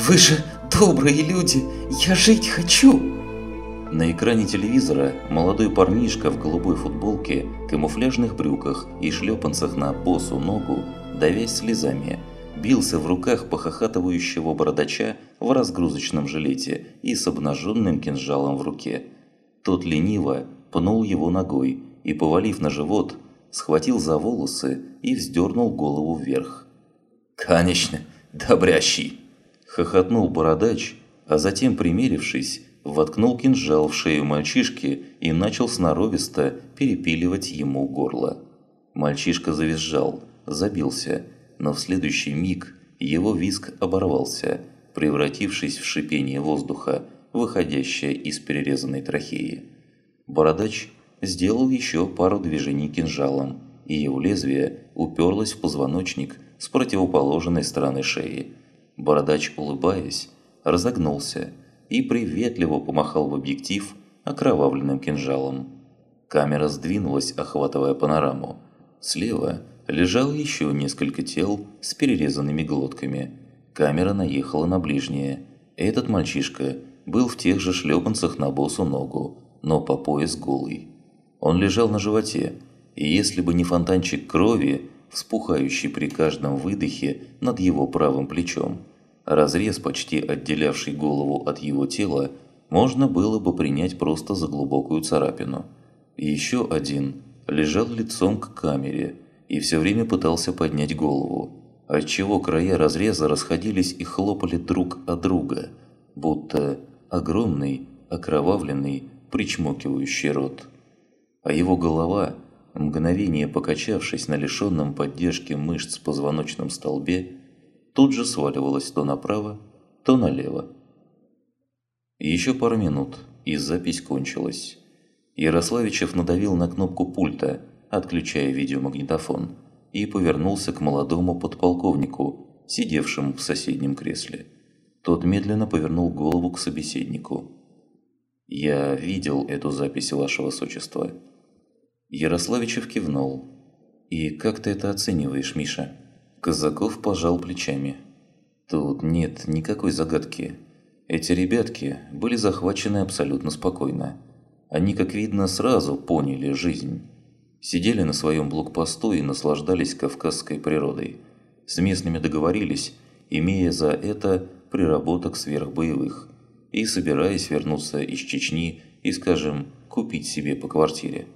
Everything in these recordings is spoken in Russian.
Вы же добрые люди! Я жить хочу!» На экране телевизора молодой парнишка в голубой футболке, камуфляжных брюках и шлепанцах на босу ногу, давясь слезами, бился в руках похохатывающего бородача в разгрузочном жилете и с обнаженным кинжалом в руке. Тот лениво пнул его ногой и, повалив на живот, схватил за волосы и вздернул голову вверх. «Конечно, добрящий!» – хохотнул бородач, а затем, примерившись, воткнул кинжал в шею мальчишки и начал сноровисто перепиливать ему горло. Мальчишка завизжал, забился, но в следующий миг его визг оборвался, превратившись в шипение воздуха, выходящее из перерезанной трахеи. Бородач сделал еще пару движений кинжалом, и его лезвие уперлось в позвоночник с противоположной стороны шеи. Бородач, улыбаясь, разогнулся и приветливо помахал в объектив окровавленным кинжалом. Камера сдвинулась, охватывая панораму. Слева лежало еще несколько тел с перерезанными глотками. Камера наехала на ближнее. Этот мальчишка был в тех же шлепанцах на босу ногу, но по пояс голый. Он лежал на животе, и если бы не фонтанчик крови, вспухающий при каждом выдохе над его правым плечом, разрез, почти отделявший голову от его тела, можно было бы принять просто за глубокую царапину. Еще один лежал лицом к камере и все время пытался поднять голову, отчего края разреза расходились и хлопали друг от друга, будто огромный, окровавленный, причмокивающий рот. А его голова, мгновение покачавшись на лишенном поддержки мышц позвоночном столбе, тут же сваливалась то направо, то налево. Еще пару минут, и запись кончилась. Ярославичев надавил на кнопку пульта, отключая видеомагнитофон, и повернулся к молодому подполковнику, сидевшему в соседнем кресле. Тот медленно повернул голову к собеседнику. «Я видел эту запись вашего сочества». Ярославичев кивнул. «И как ты это оцениваешь, Миша?» Казаков пожал плечами. «Тут нет никакой загадки. Эти ребятки были захвачены абсолютно спокойно. Они, как видно, сразу поняли жизнь. Сидели на своем блокпосту и наслаждались кавказской природой. С местными договорились, имея за это приработок сверхбоевых, и собираясь вернуться из Чечни и, скажем, купить себе по квартире.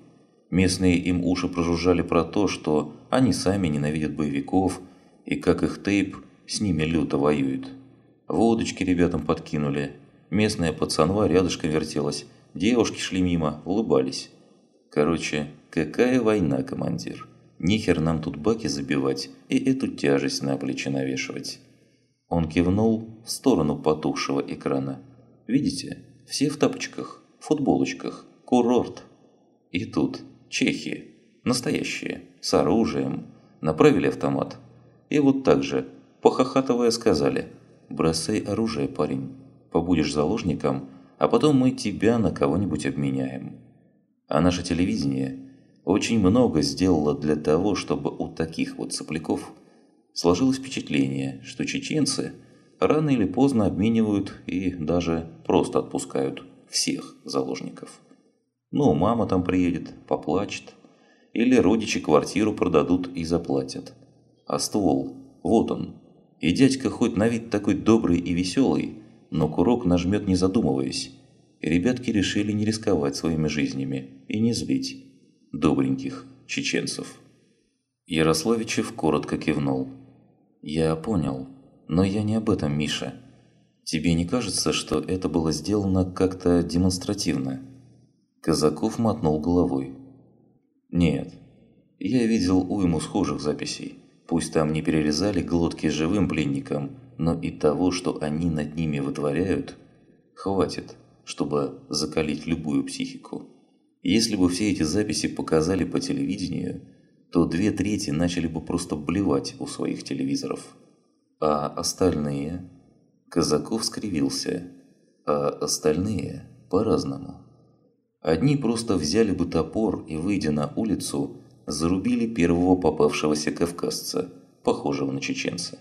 Местные им уши прожужжали про то, что они сами ненавидят боевиков и как их тейп с ними люто воюет. Водочки ребятам подкинули. Местная пацанва рядышком вертелась. Девушки шли мимо, улыбались. Короче, какая война, командир? Нихер нам тут баки забивать и эту тяжесть на плечи навешивать. Он кивнул в сторону потухшего экрана. Видите, все в тапочках, футболочках, курорт. И тут чехи, настоящие, с оружием, направили автомат. И вот так же, похохатывая, сказали – бросай оружие, парень. Побудешь заложником, а потом мы тебя на кого-нибудь обменяем. А наше телевидение очень много сделало для того, чтобы у таких вот сопляков сложилось впечатление, что чеченцы рано или поздно обменивают и даже просто отпускают всех заложников. Ну, мама там приедет, поплачет. Или родичи квартиру продадут и заплатят. А ствол, вот он, и дядька хоть на вид такой добрый и веселый, но курок нажмет не задумываясь. И ребятки решили не рисковать своими жизнями и не злить добреньких чеченцев. Ярославичев коротко кивнул. «Я понял, но я не об этом, Миша. Тебе не кажется, что это было сделано как-то демонстративно?» Казаков мотнул головой. «Нет, я видел уйму схожих записей. Пусть там не перерезали глотки живым пленникам, но и того, что они над ними вытворяют, хватит, чтобы закалить любую психику. Если бы все эти записи показали по телевидению, то две трети начали бы просто блевать у своих телевизоров. А остальные? Казаков скривился. А остальные по-разному. Одни просто взяли бы топор и, выйдя на улицу, зарубили первого попавшегося кавказца, похожего на чеченца.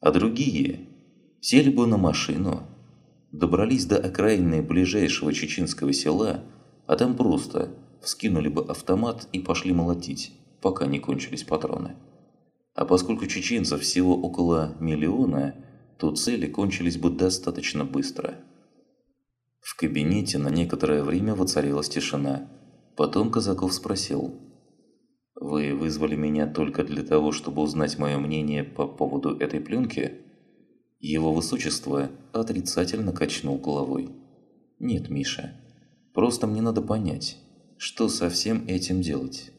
А другие, Сели бы на машину, добрались до окраины ближайшего чеченского села, а там просто вскинули бы автомат и пошли молотить, пока не кончились патроны. А поскольку чеченцев всего около миллиона, то цели кончились бы достаточно быстро. В кабинете на некоторое время воцарилась тишина. Потом Казаков спросил. «Вы вызвали меня только для того, чтобы узнать мое мнение по поводу этой пленки?» Его высочество отрицательно качнул головой. «Нет, Миша, просто мне надо понять, что со всем этим делать?»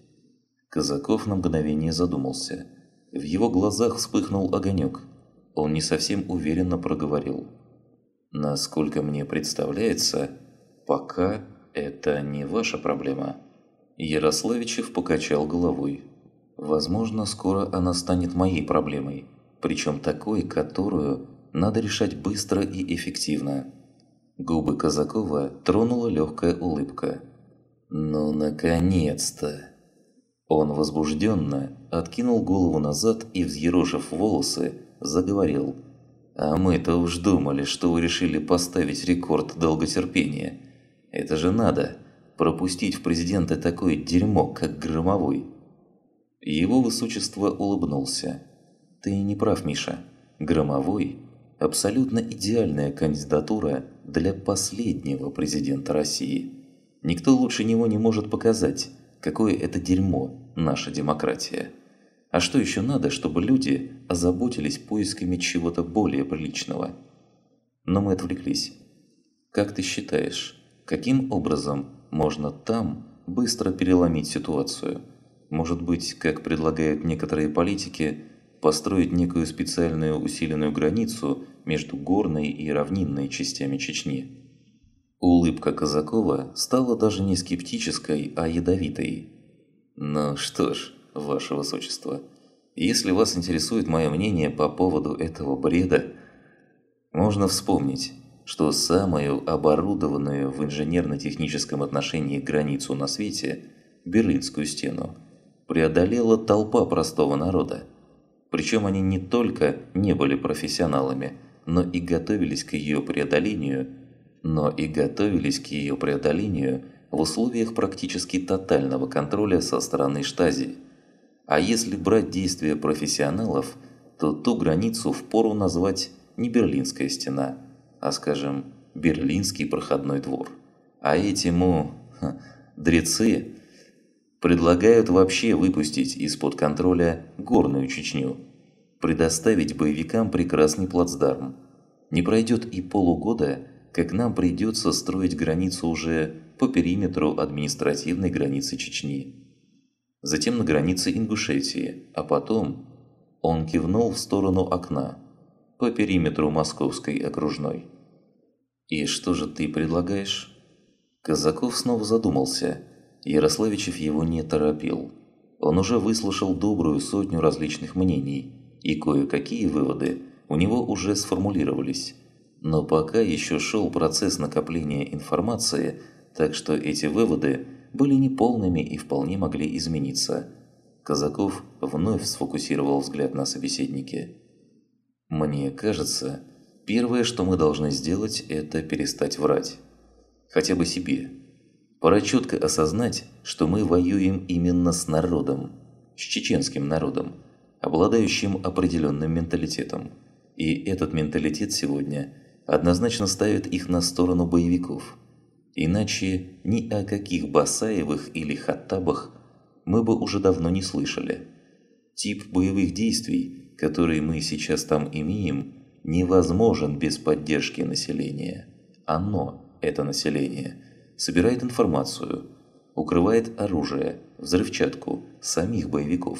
Казаков на мгновение задумался. В его глазах вспыхнул огонек. Он не совсем уверенно проговорил. «Насколько мне представляется, пока это не ваша проблема». Ярославичев покачал головой. «Возможно, скоро она станет моей проблемой, причем такой, которую надо решать быстро и эффективно». Губы Казакова тронула легкая улыбка. «Ну, наконец-то!» Он возбужденно откинул голову назад и, взъерошив волосы, заговорил. «А мы-то уж думали, что вы решили поставить рекорд долготерпения. Это же надо, пропустить в президенты такое дерьмо, как Громовой». Его высочество улыбнулся. «Ты не прав, Миша. Громовой – абсолютно идеальная кандидатура для последнего президента России. Никто лучше него не может показать, какое это дерьмо наша демократия. А что еще надо, чтобы люди озаботились поисками чего-то более приличного? Но мы отвлеклись. Как ты считаешь, каким образом можно там быстро переломить ситуацию? Может быть, как предлагают некоторые политики, построить некую специальную усиленную границу между горной и равнинной частями Чечни? Улыбка Казакова стала даже не скептической, а ядовитой. «Ну что ж, ваше высочество, если вас интересует мое мнение по поводу этого бреда, можно вспомнить, что самую оборудованную в инженерно-техническом отношении границу на свете, Берлинскую стену, преодолела толпа простого народа. Причем они не только не были профессионалами, но и готовились к ее преодолению, но и готовились к ее преодолению – в условиях практически тотального контроля со стороны штази. А если брать действия профессионалов, то ту границу впору назвать не Берлинская стена, а, скажем, Берлинский проходной двор. А этому ха, дрецы предлагают вообще выпустить из-под контроля горную Чечню, предоставить боевикам прекрасный плацдарм. Не пройдет и полугода, как нам придется строить границу уже по периметру административной границы Чечни. Затем на границе Ингушетии, а потом он кивнул в сторону окна, по периметру Московской окружной. «И что же ты предлагаешь?» Казаков снова задумался. Ярославичев его не торопил. Он уже выслушал добрую сотню различных мнений, и кое-какие выводы у него уже сформулировались. Но пока еще шел процесс накопления информации – так что эти выводы были неполными и вполне могли измениться. Казаков вновь сфокусировал взгляд на собеседнике. «Мне кажется, первое, что мы должны сделать, это перестать врать. Хотя бы себе. Пора четко осознать, что мы воюем именно с народом, с чеченским народом, обладающим определенным менталитетом. И этот менталитет сегодня однозначно ставит их на сторону боевиков – Иначе ни о каких Басаевых или Хаттабах мы бы уже давно не слышали. Тип боевых действий, которые мы сейчас там имеем, невозможен без поддержки населения. Оно, это население, собирает информацию, укрывает оружие, взрывчатку самих боевиков,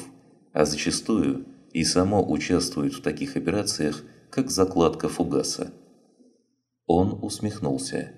а зачастую и само участвует в таких операциях, как закладка фугаса. Он усмехнулся.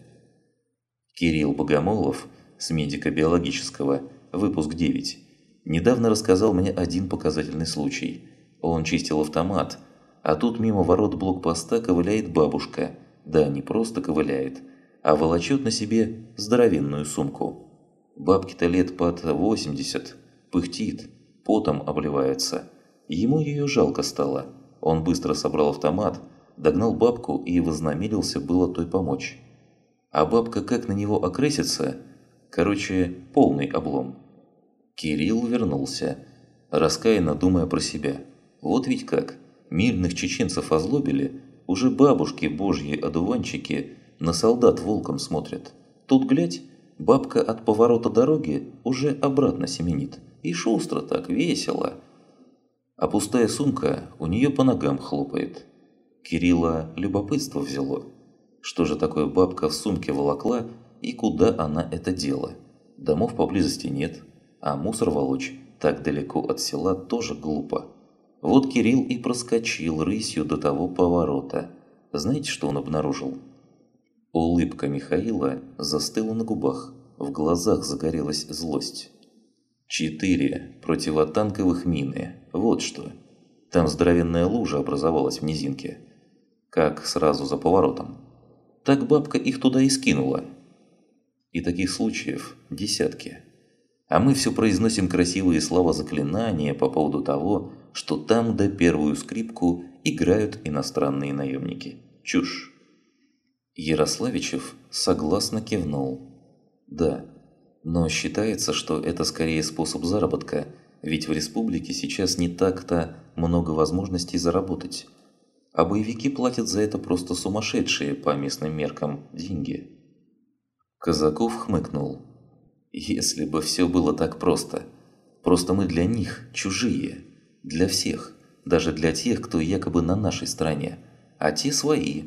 Кирилл Богомолов с медико-биологического, выпуск 9, недавно рассказал мне один показательный случай. Он чистил автомат, а тут мимо ворот блокпоста ковыляет бабушка. Да, не просто ковыляет, а волочет на себе здоровенную сумку. Бабке-то лет под 80, пыхтит, потом обливается. Ему ее жалко стало. Он быстро собрал автомат, догнал бабку и вознамерился было той помочь. А бабка как на него окрысится, короче, полный облом. Кирилл вернулся, раскаянно думая про себя. Вот ведь как, мирных чеченцев озлобили, уже бабушки божьи одуванчики на солдат волком смотрят. Тут, глядь, бабка от поворота дороги уже обратно семенит. И шустро так, весело. А пустая сумка у нее по ногам хлопает. Кирилла любопытство взяло. Что же такое бабка в сумке волокла и куда она это дела? Домов поблизости нет, а мусор волочь так далеко от села тоже глупо. Вот Кирилл и проскочил рысью до того поворота. Знаете, что он обнаружил? Улыбка Михаила застыла на губах, в глазах загорелась злость. Четыре противотанковых мины, вот что. Там здоровенная лужа образовалась в низинке. Как сразу за поворотом. Так бабка их туда и скинула. И таких случаев десятки. А мы все произносим красивые слова заклинания по поводу того, что там до первую скрипку играют иностранные наемники. Чушь. Ярославичев согласно кивнул. Да, но считается, что это скорее способ заработка, ведь в республике сейчас не так-то много возможностей заработать. А боевики платят за это просто сумасшедшие по местным меркам деньги. Казаков хмыкнул. Если бы все было так просто. Просто мы для них чужие. Для всех. Даже для тех, кто якобы на нашей стороне. А те свои.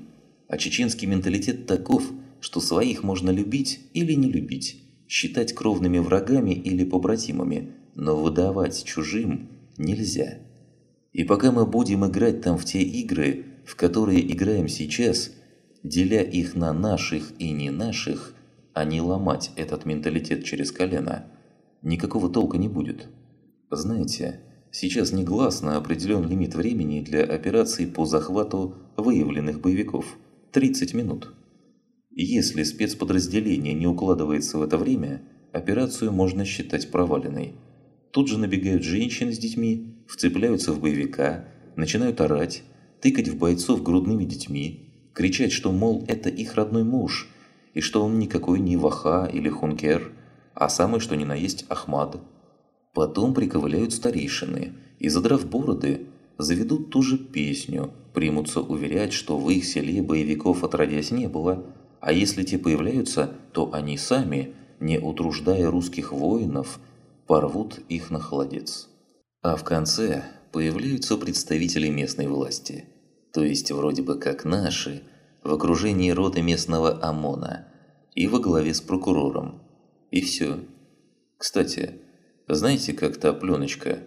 А чеченский менталитет таков, что своих можно любить или не любить. Считать кровными врагами или побратимами. Но выдавать чужим нельзя. И пока мы будем играть там в те игры, в которые играем сейчас, деля их на наших и не наших, а не ломать этот менталитет через колено, никакого толка не будет. Знаете, сейчас негласно определен лимит времени для операций по захвату выявленных боевиков – 30 минут. Если спецподразделение не укладывается в это время, операцию можно считать проваленной. Тут же набегают женщины с детьми, вцепляются в боевика, начинают орать, тыкать в бойцов грудными детьми, кричать, что, мол, это их родной муж, и что он никакой не Ваха или Хункер, а самый что ни на есть Ахмад. Потом приковыляют старейшины и, задрав бороды, заведут ту же песню, примутся уверять, что в их селе боевиков отродясь не было, а если те появляются, то они сами, не утруждая русских воинов, порвут их на холодец. А в конце появляются представители местной власти, то есть вроде бы как наши, в окружении роты местного ОМОНа и во главе с прокурором. И все. Кстати, знаете, как та пленочка?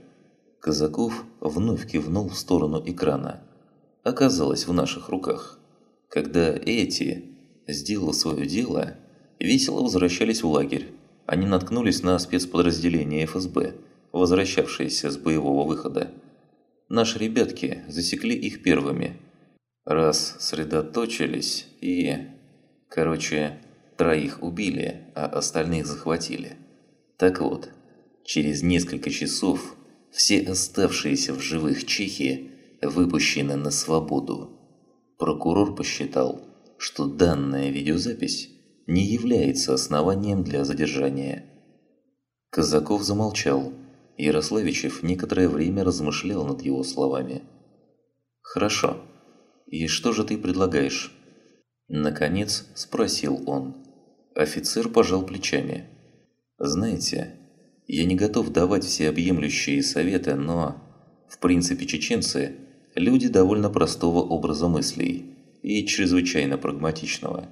Казаков вновь кивнул в сторону экрана. Оказалась в наших руках. Когда эти, сделал свое дело, весело возвращались в лагерь, они наткнулись на спецподразделение ФСБ – возвращавшиеся с боевого выхода. Наши ребятки засекли их первыми. Раз сосредоточились и... Короче, троих убили, а остальных захватили. Так вот, через несколько часов все оставшиеся в живых чехи выпущены на свободу. Прокурор посчитал, что данная видеозапись не является основанием для задержания. Казаков замолчал, Ярославичев некоторое время размышлял над его словами. «Хорошо. И что же ты предлагаешь?» Наконец спросил он. Офицер пожал плечами. «Знаете, я не готов давать всеобъемлющие советы, но, в принципе, чеченцы – люди довольно простого образа мыслей и чрезвычайно прагматичного.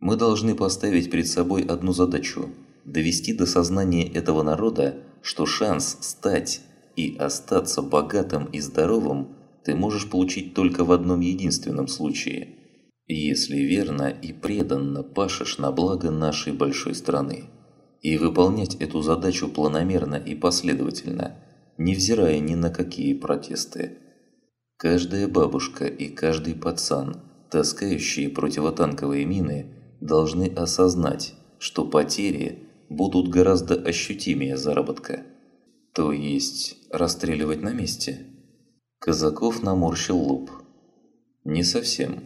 Мы должны поставить перед собой одну задачу – довести до сознания этого народа что шанс стать и остаться богатым и здоровым ты можешь получить только в одном единственном случае. Если верно и преданно пашешь на благо нашей большой страны. И выполнять эту задачу планомерно и последовательно, невзирая ни на какие протесты. Каждая бабушка и каждый пацан, таскающие противотанковые мины, должны осознать, что потери будут гораздо ощутимее заработка. То есть расстреливать на месте? Казаков наморщил лоб. Не совсем.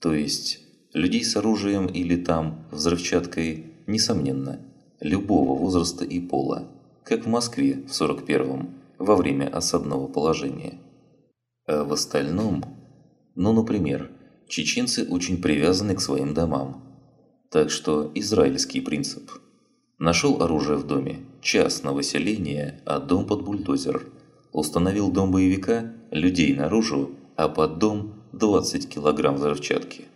То есть, людей с оружием или там взрывчаткой, несомненно, любого возраста и пола, как в Москве в 41-м, во время осадного положения. А в остальном, ну, например, чеченцы очень привязаны к своим домам. Так что израильский принцип. Нашел оружие в доме, час на выселение, а дом под бульдозер. Установил дом боевика, людей наружу, а под дом 20 килограмм взрывчатки.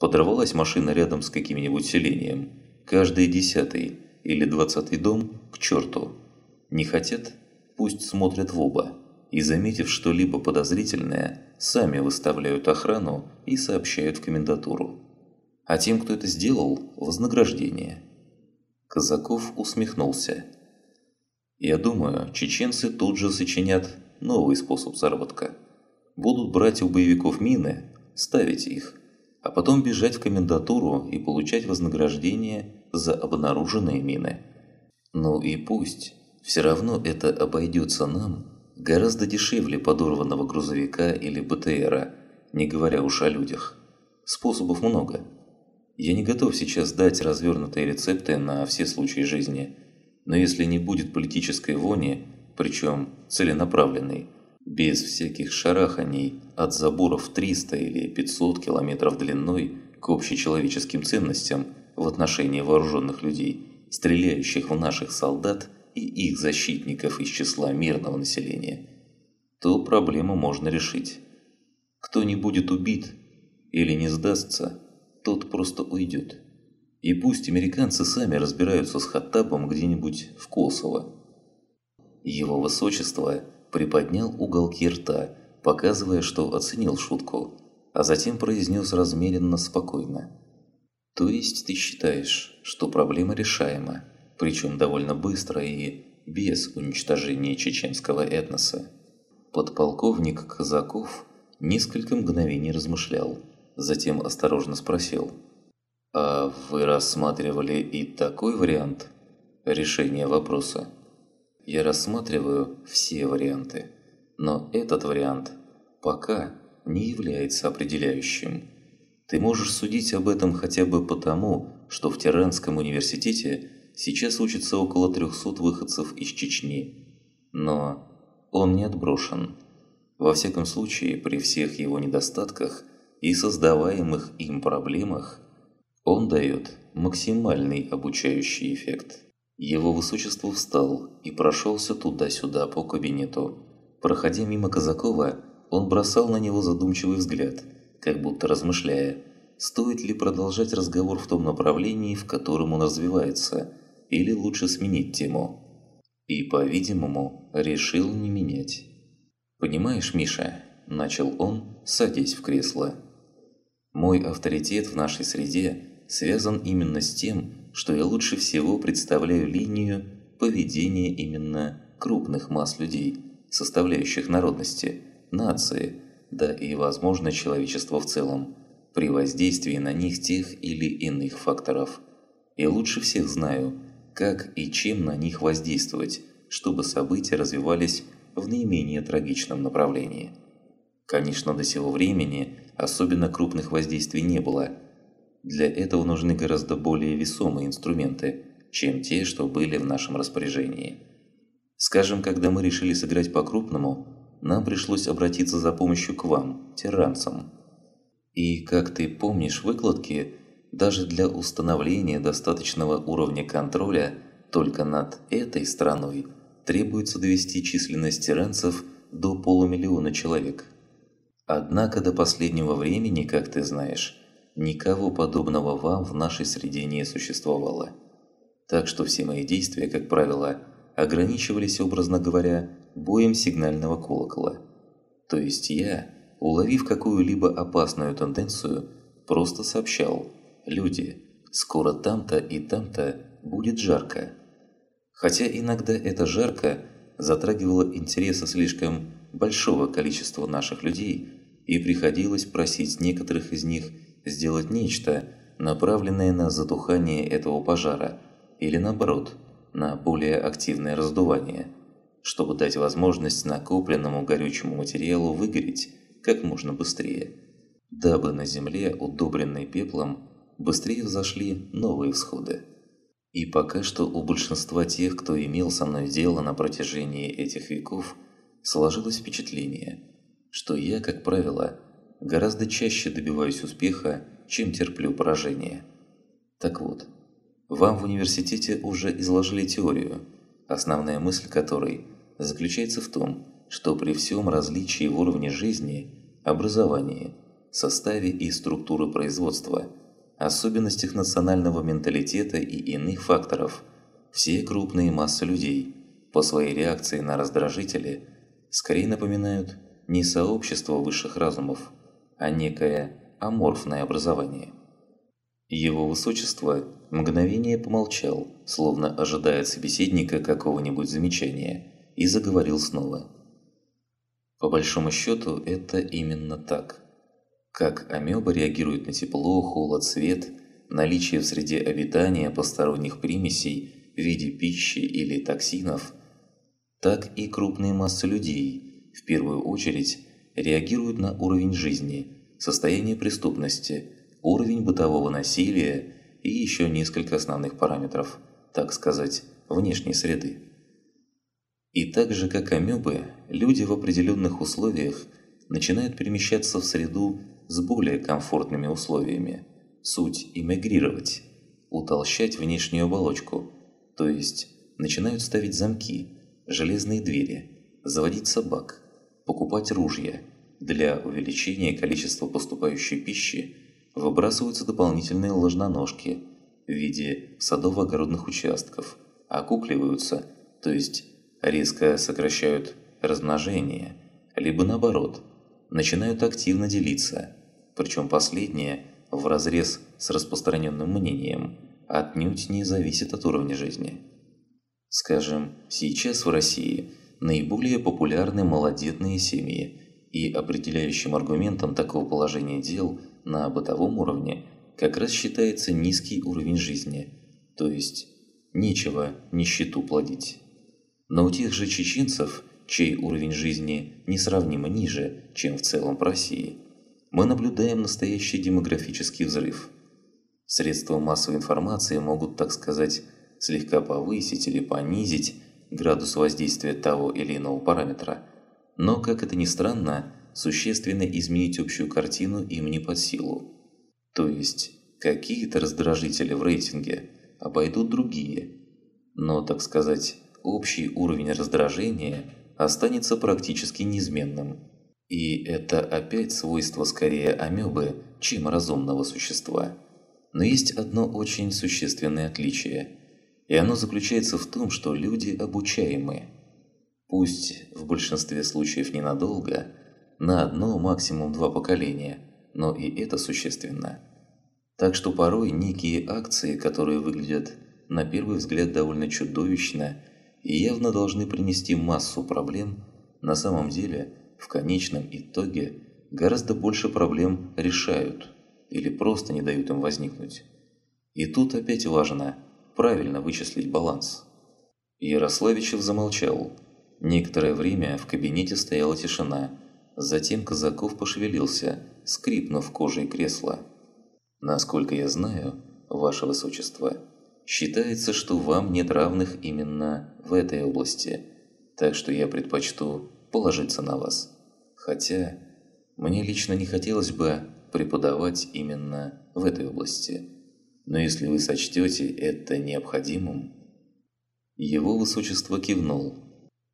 Подорвалась машина рядом с каким-нибудь селением. Каждый десятый или двадцатый дом к черту. Не хотят? Пусть смотрят в оба. И заметив что-либо подозрительное, сами выставляют охрану и сообщают в комендатуру. А тем, кто это сделал, вознаграждение. Казаков усмехнулся. Я думаю, чеченцы тут же сочинят новый способ заработка. Будут брать у боевиков мины, ставить их, а потом бежать в комендатуру и получать вознаграждение за обнаруженные мины. Ну и пусть, все равно это обойдется нам гораздо дешевле подорванного грузовика или БТРа, не говоря уж о людях. Способов много. Я не готов сейчас дать развернутые рецепты на все случаи жизни, но если не будет политической вони, причем целенаправленной, без всяких шараханий от заборов 300 или 500 километров длиной к общечеловеческим ценностям в отношении вооруженных людей, стреляющих в наших солдат и их защитников из числа мирного населения, то проблему можно решить. Кто не будет убит или не сдастся, тот просто уйдет. И пусть американцы сами разбираются с Хаттабом где-нибудь в Косово. Его высочество приподнял уголки рта, показывая, что оценил шутку, а затем произнес размеренно спокойно. «То есть ты считаешь, что проблема решаема, причем довольно быстро и без уничтожения чеченского этноса?» Подполковник Казаков несколько мгновений размышлял, затем осторожно спросил. «А вы рассматривали и такой вариант решения вопроса?» Я рассматриваю все варианты, но этот вариант пока не является определяющим. Ты можешь судить об этом хотя бы потому, что в Тиранском университете сейчас учатся около 300 выходцев из Чечни. Но он не отброшен. Во всяком случае, при всех его недостатках и создаваемых им проблемах, он дает максимальный обучающий эффект. Его высочество встал и прошелся туда-сюда по кабинету. Проходя мимо Казакова, он бросал на него задумчивый взгляд, как будто размышляя, стоит ли продолжать разговор в том направлении, в котором он развивается, или лучше сменить тему. И, по-видимому, решил не менять. «Понимаешь, Миша», – начал он, садясь в кресло, – «мой авторитет в нашей среде связан именно с тем, что я лучше всего представляю линию поведения именно крупных масс людей, составляющих народности, нации, да и, возможно, человечество в целом, при воздействии на них тех или иных факторов. Я лучше всех знаю, как и чем на них воздействовать, чтобы события развивались в наименее трагичном направлении. Конечно, до сего времени особенно крупных воздействий не было – для этого нужны гораздо более весомые инструменты, чем те, что были в нашем распоряжении. Скажем, когда мы решили сыграть по-крупному, нам пришлось обратиться за помощью к вам, тиранцам. И, как ты помнишь выкладки, даже для установления достаточного уровня контроля только над этой страной требуется довести численность тиранцев до полумиллиона человек. Однако до последнего времени, как ты знаешь, Никого подобного вам в нашей среде не существовало. Так что все мои действия, как правило, ограничивались, образно говоря, боем сигнального колокола. То есть я, уловив какую-либо опасную тенденцию, просто сообщал «Люди, скоро там-то и там-то будет жарко». Хотя иногда это жарко затрагивало интересы слишком большого количества наших людей, и приходилось просить некоторых из них – сделать нечто, направленное на затухание этого пожара, или наоборот, на более активное раздувание, чтобы дать возможность накопленному горючему материалу выгореть как можно быстрее. дабы на земле, удобренной пеплом, быстрее взошли новые всходы. И пока что у большинства тех, кто имел со мной дело на протяжении этих веков, сложилось впечатление, что я, как правило, гораздо чаще добиваюсь успеха, чем терплю поражение. Так вот, вам в университете уже изложили теорию, основная мысль которой заключается в том, что при всем различии в уровне жизни, образовании, составе и структуры производства, особенностях национального менталитета и иных факторов, все крупные массы людей по своей реакции на раздражители скорее напоминают не сообщество высших разумов, а некое аморфное образование. Его высочество мгновение помолчал, словно ожидая от собеседника какого-нибудь замечания, и заговорил снова. По большому счету, это именно так. Как амеба реагирует на тепло, холод, свет, наличие в среде обитания посторонних примесей в виде пищи или токсинов, так и крупные массы людей, в первую очередь, реагируют на уровень жизни, состояние преступности, уровень бытового насилия и еще несколько основных параметров, так сказать, внешней среды. И так же, как амебы, люди в определенных условиях начинают перемещаться в среду с более комфортными условиями. Суть – эмигрировать, утолщать внешнюю оболочку, то есть начинают ставить замки, железные двери, заводить собак, покупать ружья. Для увеличения количества поступающей пищи выбрасываются дополнительные ложноножки в виде садово-огородных участков, окукливаются, то есть резко сокращают размножение, либо наоборот, начинают активно делиться, причем последнее, вразрез с распространенным мнением, отнюдь не зависит от уровня жизни. Скажем, сейчас в России наиболее популярны малодетные семьи, и определяющим аргументом такого положения дел – на бытовом уровне как раз считается низкий уровень жизни, то есть нечего нищету плодить. Но у тех же чеченцев, чей уровень жизни несравнимо ниже, чем в целом в России, мы наблюдаем настоящий демографический взрыв. Средства массовой информации могут, так сказать, слегка повысить или понизить градус воздействия того или иного параметра, но, как это ни странно, существенно изменить общую картину им не под силу. То есть, какие-то раздражители в рейтинге обойдут другие, но, так сказать, общий уровень раздражения останется практически неизменным. И это опять свойство скорее амебы, чем разумного существа. Но есть одно очень существенное отличие, и оно заключается в том, что люди обучаемы. Пусть в большинстве случаев ненадолго – на одно, максимум два поколения, но и это существенно. Так что порой некие акции, которые выглядят на первый взгляд довольно чудовищно и явно должны принести массу проблем, на самом деле в конечном итоге гораздо больше проблем решают или просто не дают им возникнуть. И тут опять важно правильно вычислить баланс. Ярославичев замолчал. Некоторое время в кабинете стояла тишина – Затем Казаков пошевелился, скрипнув кожей кресла. «Насколько я знаю, Ваше Высочество, считается, что вам нет равных именно в этой области, так что я предпочту положиться на вас. Хотя, мне лично не хотелось бы преподавать именно в этой области. Но если вы сочтете это необходимым...» Его Высочество кивнул.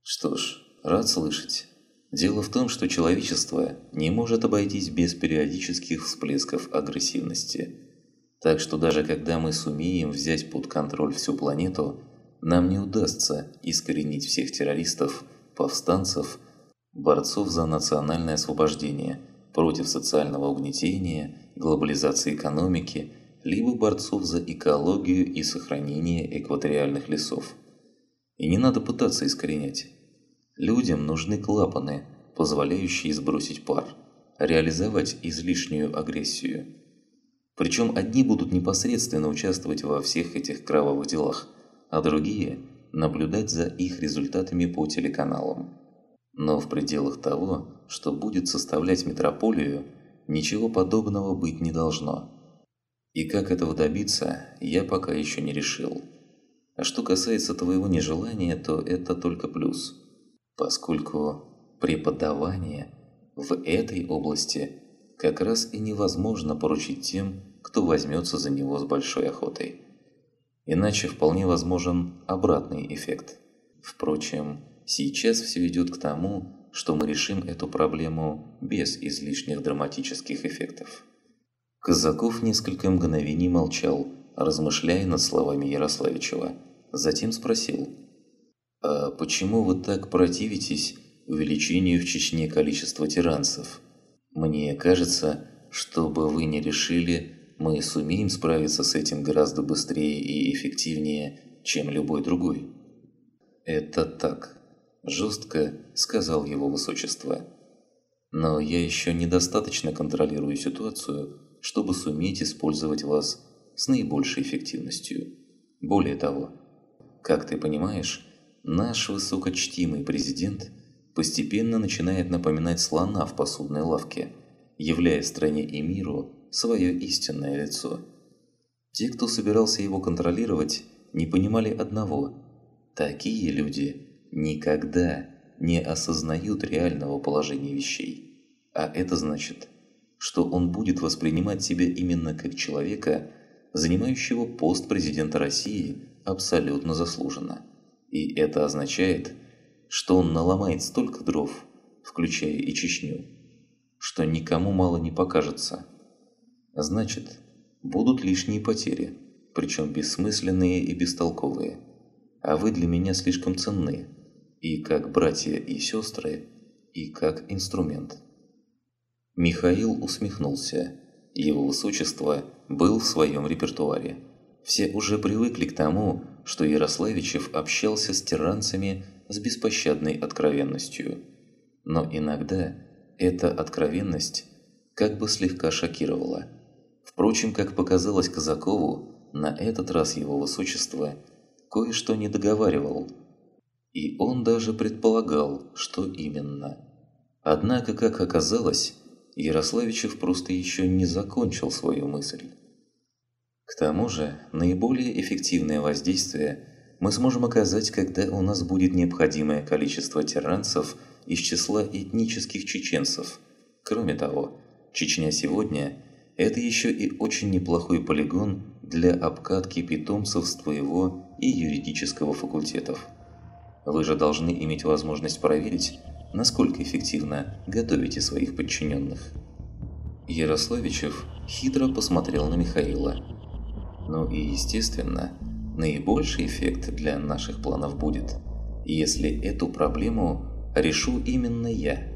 «Что ж, рад слышать». Дело в том, что человечество не может обойтись без периодических всплесков агрессивности. Так что даже когда мы сумеем взять под контроль всю планету, нам не удастся искоренить всех террористов, повстанцев, борцов за национальное освобождение, против социального угнетения, глобализации экономики, либо борцов за экологию и сохранение экваториальных лесов. И не надо пытаться искоренять. Людям нужны клапаны, позволяющие сбросить пар, реализовать излишнюю агрессию. Причем одни будут непосредственно участвовать во всех этих кровавых делах, а другие – наблюдать за их результатами по телеканалам. Но в пределах того, что будет составлять метрополию, ничего подобного быть не должно. И как этого добиться, я пока еще не решил. А что касается твоего нежелания, то это только плюс, поскольку преподавание в этой области как раз и невозможно поручить тем, кто возьмется за него с большой охотой. Иначе вполне возможен обратный эффект. Впрочем, сейчас все идет к тому, что мы решим эту проблему без излишних драматических эффектов. Казаков несколько мгновений молчал, размышляя над словами Ярославичева. Затем спросил, «А почему вы так противитесь увеличению в Чечне количества тиранцев? Мне кажется, что бы вы не решили, мы сумеем справиться с этим гораздо быстрее и эффективнее, чем любой другой». «Это так», – жестко сказал его высочество. «Но я еще недостаточно контролирую ситуацию, чтобы суметь использовать вас с наибольшей эффективностью. Более того, как ты понимаешь, наш высокочтимый президент постепенно начинает напоминать слона в посудной лавке, являя стране и миру свое истинное лицо. Те, кто собирался его контролировать, не понимали одного – такие люди – никогда не осознают реального положения вещей. А это значит, что он будет воспринимать себя именно как человека, занимающего пост президента России абсолютно заслуженно. И это означает, что он наломает столько дров, включая и Чечню, что никому мало не покажется. Значит, будут лишние потери, причем бессмысленные и бестолковые. А вы для меня слишком ценны, и как братья и сестры, и как инструмент. Михаил усмехнулся. Его высочество был в своем репертуаре. Все уже привыкли к тому, что Ярославичев общался с тиранцами с беспощадной откровенностью. Но иногда эта откровенность как бы слегка шокировала. Впрочем, как показалось Казакову, на этот раз его высочество кое-что не договаривал – и он даже предполагал, что именно. Однако, как оказалось, Ярославичев просто еще не закончил свою мысль. К тому же, наиболее эффективное воздействие мы сможем оказать, когда у нас будет необходимое количество тиранцев из числа этнических чеченцев. Кроме того, Чечня сегодня – это еще и очень неплохой полигон для обкатки питомцев с твоего и юридического факультетов. Вы же должны иметь возможность проверить, насколько эффективно готовите своих подчиненных. Ярославичев хитро посмотрел на Михаила. Ну и естественно, наибольший эффект для наших планов будет, если эту проблему решу именно я.